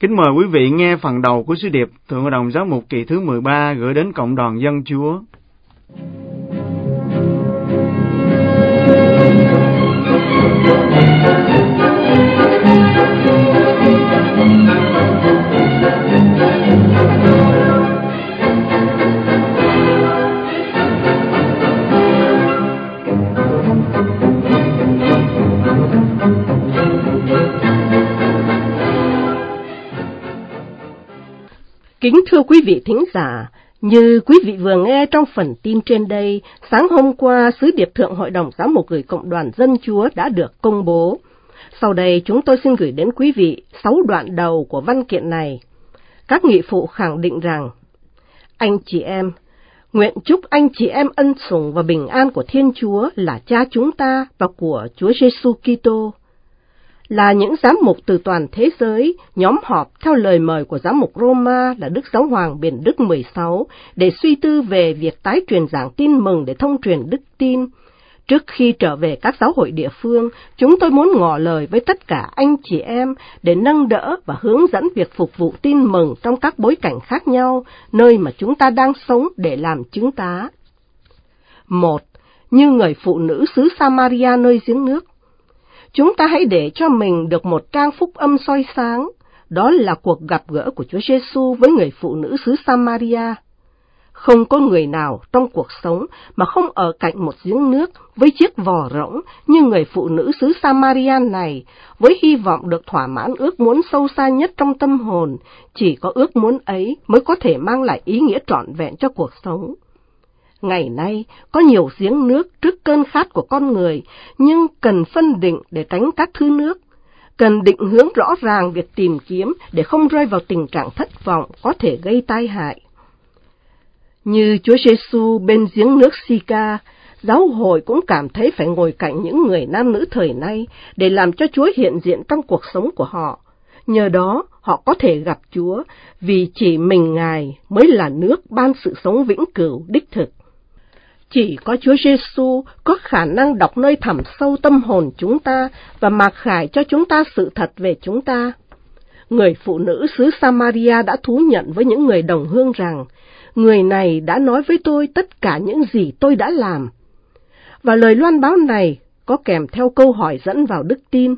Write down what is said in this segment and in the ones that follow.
Kính mời quý vị nghe phần đầu của sứ điệp Thượng Hội đồng Giáo mục kỳ thứ 13 gửi đến cộng đoàn dân Chúa. Kính thưa quý vị thính giả, như quý vị vừa nghe trong phần tin trên đây, sáng hôm qua Sứ điệp Thượng Hội đồng Giám mục gửi Cộng đoàn Dân Chúa đã được công bố. Sau đây chúng tôi xin gửi đến quý vị sáu đoạn đầu của văn kiện này. Các nghị phụ khẳng định rằng, anh chị em, nguyện chúc anh chị em ân sủng và bình an của Thiên Chúa là cha chúng ta và của Chúa Giêsu Kitô là những giám mục từ toàn thế giới nhóm họp theo lời mời của giám mục Roma là Đức Giáo Hoàng Biển Đức 16 để suy tư về việc tái truyền giảng tin mừng để thông truyền đức tin. Trước khi trở về các giáo hội địa phương, chúng tôi muốn ngỏ lời với tất cả anh chị em để nâng đỡ và hướng dẫn việc phục vụ tin mừng trong các bối cảnh khác nhau, nơi mà chúng ta đang sống để làm chứng tá. Một, như người phụ nữ xứ Samaria nơi giếng nước, Chúng ta hãy để cho mình được một trang phúc âm soi sáng, đó là cuộc gặp gỡ của Chúa Giêsu với người phụ nữ xứ Samaria. Không có người nào trong cuộc sống mà không ở cạnh một giếng nước với chiếc vò rỗng như người phụ nữ xứ Samaria này, với hy vọng được thỏa mãn ước muốn sâu xa nhất trong tâm hồn, chỉ có ước muốn ấy mới có thể mang lại ý nghĩa trọn vẹn cho cuộc sống. Ngày nay, có nhiều giếng nước trước cơn khát của con người, nhưng cần phân định để tránh các thứ nước. Cần định hướng rõ ràng việc tìm kiếm để không rơi vào tình trạng thất vọng có thể gây tai hại. Như Chúa Giêsu bên giếng nước Sica, giáo hội cũng cảm thấy phải ngồi cạnh những người nam nữ thời nay để làm cho Chúa hiện diện trong cuộc sống của họ. Nhờ đó, họ có thể gặp Chúa, vì chỉ mình Ngài mới là nước ban sự sống vĩnh cửu đích thực. Chỉ có Chúa Giêsu có khả năng đọc nơi thẳm sâu tâm hồn chúng ta và mặc khải cho chúng ta sự thật về chúng ta. Người phụ nữ xứ Samaria đã thú nhận với những người đồng hương rằng, người này đã nói với tôi tất cả những gì tôi đã làm. Và lời loan báo này có kèm theo câu hỏi dẫn vào đức tin,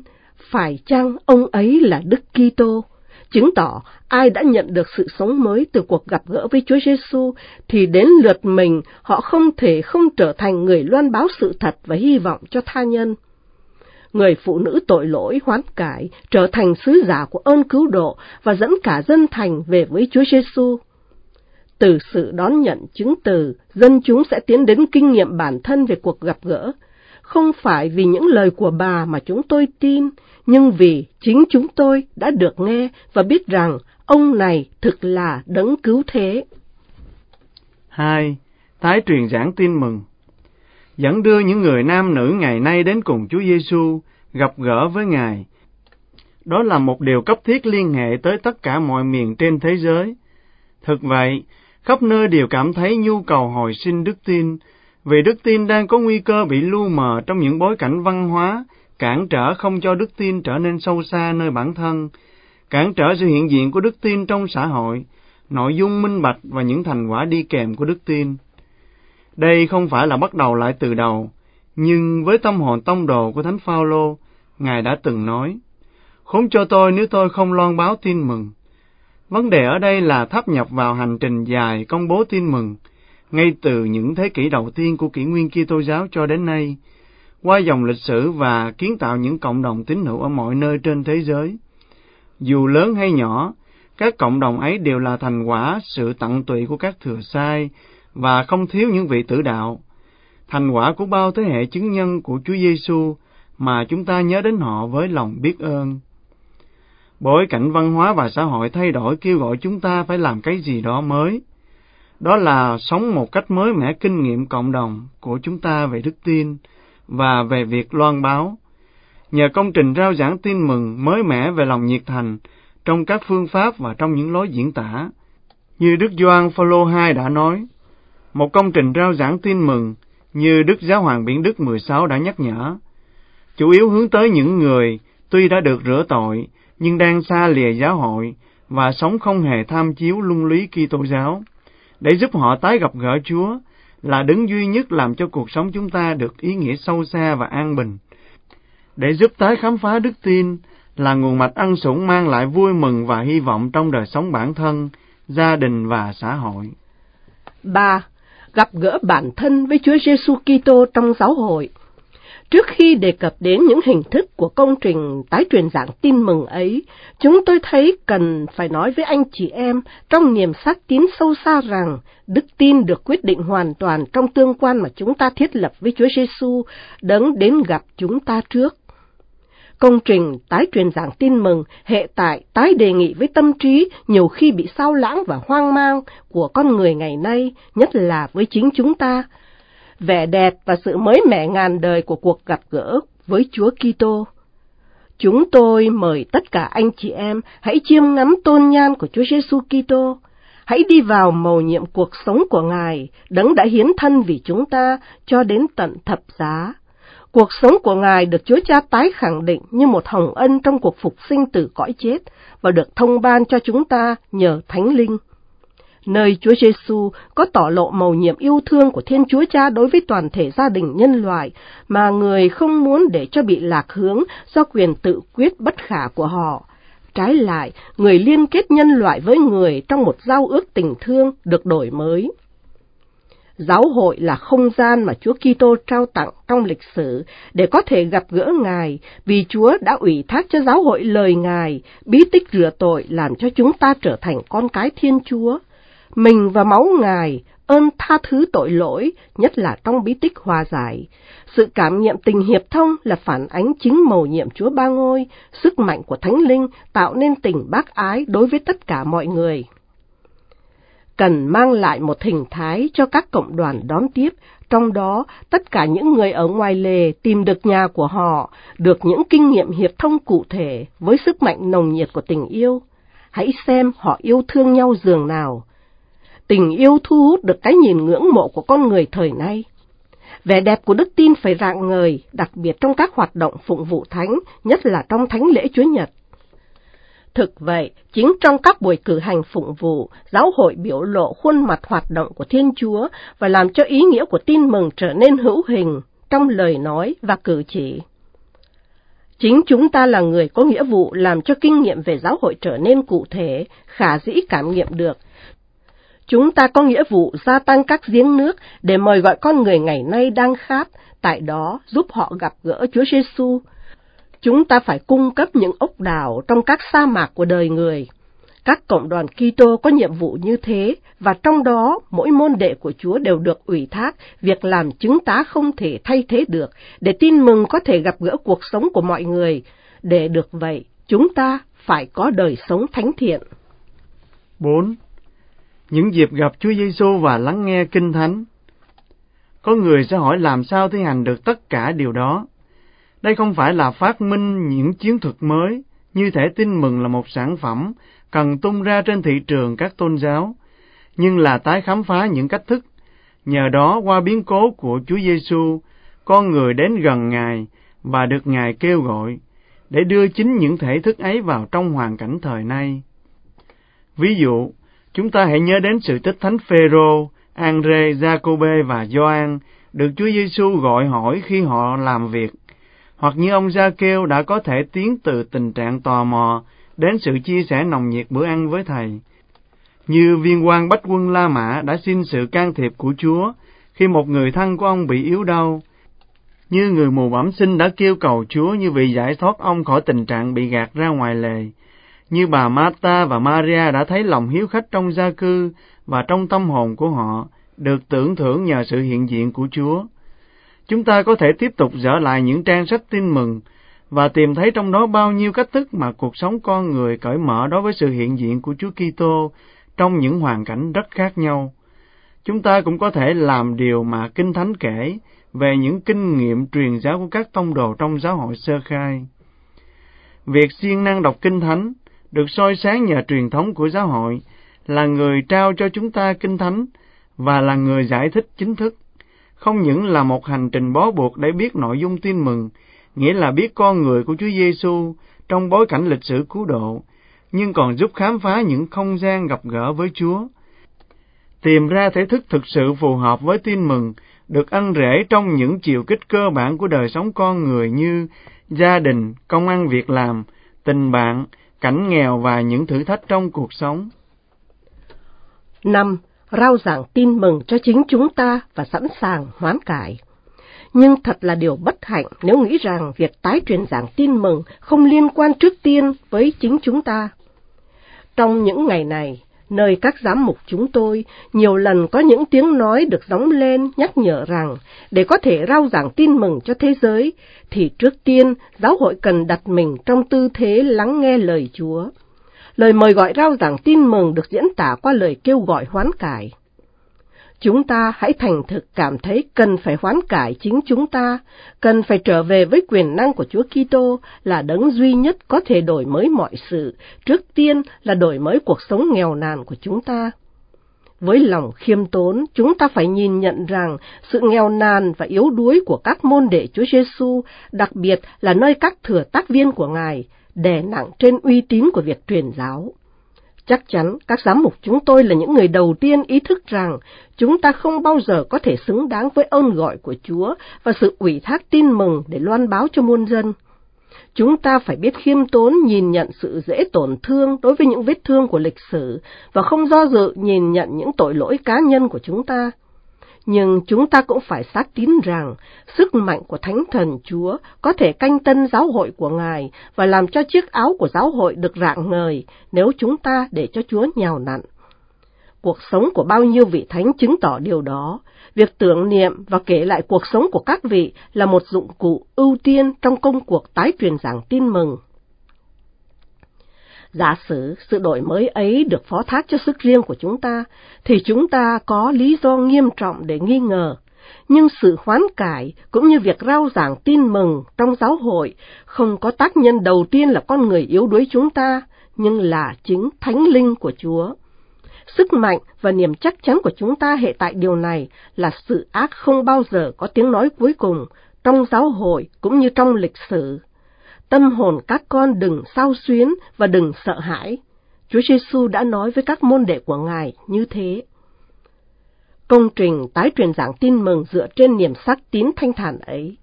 phải chăng ông ấy là Đức Kitô? Chứng tỏ ai đã nhận được sự sống mới từ cuộc gặp gỡ với Chúa Giêsu thì đến lượt mình họ không thể không trở thành người loan báo sự thật và hy vọng cho tha nhân. Người phụ nữ tội lỗi hoán cải trở thành sứ giả của ơn cứu độ và dẫn cả dân thành về với Chúa Giêsu. Từ sự đón nhận chứng từ, dân chúng sẽ tiến đến kinh nghiệm bản thân về cuộc gặp gỡ, không phải vì những lời của bà mà chúng tôi tin, nhưng vì chính chúng tôi đã được nghe và biết rằng ông này thực là đấng cứu thế. 2. Tái truyền giảng tin mừng Dẫn đưa những người nam nữ ngày nay đến cùng Chúa Giêsu gặp gỡ với Ngài. Đó là một điều cấp thiết liên hệ tới tất cả mọi miền trên thế giới. Thực vậy, khắp nơi đều cảm thấy nhu cầu hồi sinh đức tin, vì đức tin đang có nguy cơ bị lu mờ trong những bối cảnh văn hóa, cản trở không cho đức tin trở nên sâu xa nơi bản thân, cản trở sự hiện diện của đức tin trong xã hội, nội dung minh bạch và những thành quả đi kèm của đức tin. Đây không phải là bắt đầu lại từ đầu, nhưng với tâm hồn tông đồ của Thánh Phaolô, Ngài đã từng nói: "Khốn cho tôi nếu tôi không loan báo tin mừng." Vấn đề ở đây là thắp nhập vào hành trình dài công bố tin mừng, ngay từ những thế kỷ đầu tiên của kỷ nguyên Kitô giáo cho đến nay, qua dòng lịch sử và kiến tạo những cộng đồng tín hữu ở mọi nơi trên thế giới. Dù lớn hay nhỏ, các cộng đồng ấy đều là thành quả sự tận tụy của các thừa sai và không thiếu những vị tử đạo. Thành quả của bao thế hệ chứng nhân của Chúa Giêsu mà chúng ta nhớ đến họ với lòng biết ơn. Bối cảnh văn hóa và xã hội thay đổi kêu gọi chúng ta phải làm cái gì đó mới. Đó là sống một cách mới mẻ kinh nghiệm cộng đồng của chúng ta về đức tin, và về việc loan báo. Nhờ công trình rao giảng tin mừng mới mẻ về lòng nhiệt thành trong các phương pháp và trong những lối diễn tả, như Đức Gioan Phaolô II đã nói, một công trình rao giảng tin mừng như Đức Giáo hoàng Biển Đức 16 đã nhắc nhở, chủ yếu hướng tới những người tuy đã được rửa tội nhưng đang xa lìa giáo hội và sống không hề tham chiếu luân lý Kitô giáo, để giúp họ tái gặp gỡ Chúa là đứng duy nhất làm cho cuộc sống chúng ta được ý nghĩa sâu xa và an bình. Để giúp tái khám phá đức tin là nguồn mạch ăn sủng mang lại vui mừng và hy vọng trong đời sống bản thân, gia đình và xã hội. 3. Gặp gỡ bản thân với Chúa Giêsu Kitô trong giáo hội. Trước khi đề cập đến những hình thức của công trình tái truyền giảng tin mừng ấy, chúng tôi thấy cần phải nói với anh chị em trong niềm xác tín sâu xa rằng đức tin được quyết định hoàn toàn trong tương quan mà chúng ta thiết lập với Chúa Giêsu đấng đến gặp chúng ta trước. Công trình tái truyền giảng tin mừng hệ tại tái đề nghị với tâm trí nhiều khi bị sao lãng và hoang mang của con người ngày nay, nhất là với chính chúng ta, vẻ đẹp và sự mới mẻ ngàn đời của cuộc gặp gỡ với Chúa Kitô. Chúng tôi mời tất cả anh chị em hãy chiêm ngắm tôn nhan của Chúa Giêsu Kitô. Hãy đi vào mầu nhiệm cuộc sống của Ngài, đấng đã hiến thân vì chúng ta cho đến tận thập giá. Cuộc sống của Ngài được Chúa Cha tái khẳng định như một hồng ân trong cuộc phục sinh từ cõi chết và được thông ban cho chúng ta nhờ Thánh Linh nơi Chúa Giêsu có tỏ lộ mầu nhiệm yêu thương của Thiên Chúa Cha đối với toàn thể gia đình nhân loại mà người không muốn để cho bị lạc hướng do quyền tự quyết bất khả của họ. Trái lại, người liên kết nhân loại với người trong một giao ước tình thương được đổi mới. Giáo hội là không gian mà Chúa Kitô trao tặng trong lịch sử để có thể gặp gỡ Ngài, vì Chúa đã ủy thác cho giáo hội lời Ngài, bí tích rửa tội làm cho chúng ta trở thành con cái Thiên Chúa mình và máu Ngài, ơn tha thứ tội lỗi, nhất là trong bí tích hòa giải. Sự cảm nghiệm tình hiệp thông là phản ánh chính mầu nhiệm Chúa Ba Ngôi, sức mạnh của Thánh Linh tạo nên tình bác ái đối với tất cả mọi người. Cần mang lại một hình thái cho các cộng đoàn đón tiếp, trong đó tất cả những người ở ngoài lề tìm được nhà của họ, được những kinh nghiệm hiệp thông cụ thể với sức mạnh nồng nhiệt của tình yêu. Hãy xem họ yêu thương nhau dường nào, tình yêu thu hút được cái nhìn ngưỡng mộ của con người thời nay. Vẻ đẹp của đức tin phải rạng ngời, đặc biệt trong các hoạt động phụng vụ thánh, nhất là trong thánh lễ Chúa Nhật. Thực vậy, chính trong các buổi cử hành phụng vụ, giáo hội biểu lộ khuôn mặt hoạt động của Thiên Chúa và làm cho ý nghĩa của tin mừng trở nên hữu hình trong lời nói và cử chỉ. Chính chúng ta là người có nghĩa vụ làm cho kinh nghiệm về giáo hội trở nên cụ thể, khả dĩ cảm nghiệm được, Chúng ta có nghĩa vụ gia tăng các giếng nước để mời gọi con người ngày nay đang khát, tại đó giúp họ gặp gỡ Chúa Giêsu. Chúng ta phải cung cấp những ốc đảo trong các sa mạc của đời người. Các cộng đoàn Kitô có nhiệm vụ như thế, và trong đó mỗi môn đệ của Chúa đều được ủy thác việc làm chứng tá không thể thay thế được, để tin mừng có thể gặp gỡ cuộc sống của mọi người. Để được vậy, chúng ta phải có đời sống thánh thiện. 4 những dịp gặp Chúa Giêsu và lắng nghe kinh thánh. Có người sẽ hỏi làm sao thi hành được tất cả điều đó. Đây không phải là phát minh những chiến thuật mới, như thể tin mừng là một sản phẩm cần tung ra trên thị trường các tôn giáo, nhưng là tái khám phá những cách thức. Nhờ đó qua biến cố của Chúa Giêsu, con người đến gần Ngài và được Ngài kêu gọi để đưa chính những thể thức ấy vào trong hoàn cảnh thời nay. Ví dụ, Chúng ta hãy nhớ đến sự tích thánh Phêrô, Andre, Jacobe và Gioan được Chúa Giêsu gọi hỏi khi họ làm việc, hoặc như ông Gia Kêu đã có thể tiến từ tình trạng tò mò đến sự chia sẻ nồng nhiệt bữa ăn với Thầy. Như viên quan bách quân La Mã đã xin sự can thiệp của Chúa khi một người thân của ông bị yếu đau, như người mù bẩm sinh đã kêu cầu Chúa như vị giải thoát ông khỏi tình trạng bị gạt ra ngoài lề, như bà Marta và Maria đã thấy lòng hiếu khách trong gia cư và trong tâm hồn của họ được tưởng thưởng nhờ sự hiện diện của Chúa. Chúng ta có thể tiếp tục dở lại những trang sách tin mừng và tìm thấy trong đó bao nhiêu cách thức mà cuộc sống con người cởi mở đối với sự hiện diện của Chúa Kitô trong những hoàn cảnh rất khác nhau. Chúng ta cũng có thể làm điều mà Kinh Thánh kể về những kinh nghiệm truyền giáo của các tông đồ trong giáo hội sơ khai. Việc siêng năng đọc Kinh Thánh được soi sáng nhờ truyền thống của giáo hội, là người trao cho chúng ta kinh thánh và là người giải thích chính thức. Không những là một hành trình bó buộc để biết nội dung tin mừng, nghĩa là biết con người của Chúa Giêsu trong bối cảnh lịch sử cứu độ, nhưng còn giúp khám phá những không gian gặp gỡ với Chúa. Tìm ra thể thức thực sự phù hợp với tin mừng, được ăn rễ trong những chiều kích cơ bản của đời sống con người như gia đình, công ăn việc làm, tình bạn, cảnh nghèo và những thử thách trong cuộc sống. năm Rao giảng tin mừng cho chính chúng ta và sẵn sàng hoán cải. Nhưng thật là điều bất hạnh nếu nghĩ rằng việc tái truyền giảng tin mừng không liên quan trước tiên với chính chúng ta. Trong những ngày này, nơi các giám mục chúng tôi, nhiều lần có những tiếng nói được gióng lên nhắc nhở rằng để có thể rao giảng tin mừng cho thế giới, thì trước tiên giáo hội cần đặt mình trong tư thế lắng nghe lời Chúa. Lời mời gọi rao giảng tin mừng được diễn tả qua lời kêu gọi hoán cải. Chúng ta hãy thành thực cảm thấy cần phải hoán cải chính chúng ta, cần phải trở về với quyền năng của Chúa Kitô là đấng duy nhất có thể đổi mới mọi sự, trước tiên là đổi mới cuộc sống nghèo nàn của chúng ta. Với lòng khiêm tốn, chúng ta phải nhìn nhận rằng sự nghèo nàn và yếu đuối của các môn đệ Chúa Giêsu, đặc biệt là nơi các thừa tác viên của Ngài, đè nặng trên uy tín của việc truyền giáo. Chắc chắn các giám mục chúng tôi là những người đầu tiên ý thức rằng chúng ta không bao giờ có thể xứng đáng với ơn gọi của Chúa và sự ủy thác tin mừng để loan báo cho muôn dân. Chúng ta phải biết khiêm tốn nhìn nhận sự dễ tổn thương đối với những vết thương của lịch sử và không do dự nhìn nhận những tội lỗi cá nhân của chúng ta nhưng chúng ta cũng phải xác tín rằng, sức mạnh của Thánh Thần Chúa có thể canh tân giáo hội của Ngài và làm cho chiếc áo của giáo hội được rạng ngời nếu chúng ta để cho Chúa nhào nặn. Cuộc sống của bao nhiêu vị thánh chứng tỏ điều đó. Việc tưởng niệm và kể lại cuộc sống của các vị là một dụng cụ ưu tiên trong công cuộc tái truyền giảng tin mừng. Giả sử sự đổi mới ấy được phó thác cho sức riêng của chúng ta, thì chúng ta có lý do nghiêm trọng để nghi ngờ. Nhưng sự hoán cải cũng như việc rao giảng tin mừng trong giáo hội không có tác nhân đầu tiên là con người yếu đuối chúng ta, nhưng là chính thánh linh của Chúa. Sức mạnh và niềm chắc chắn của chúng ta hệ tại điều này là sự ác không bao giờ có tiếng nói cuối cùng trong giáo hội cũng như trong lịch sử. Tâm hồn các con đừng sao xuyến và đừng sợ hãi. Chúa Giêsu đã nói với các môn đệ của Ngài như thế. Công trình tái truyền giảng tin mừng dựa trên niềm sắc tín thanh thản ấy.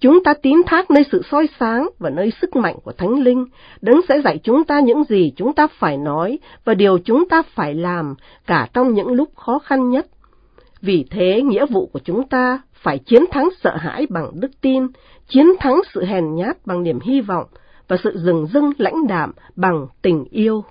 Chúng ta tín thác nơi sự soi sáng và nơi sức mạnh của Thánh Linh, đấng sẽ dạy chúng ta những gì chúng ta phải nói và điều chúng ta phải làm cả trong những lúc khó khăn nhất. Vì thế, nghĩa vụ của chúng ta phải chiến thắng sợ hãi bằng đức tin, chiến thắng sự hèn nhát bằng niềm hy vọng và sự rừng rưng lãnh đạm bằng tình yêu.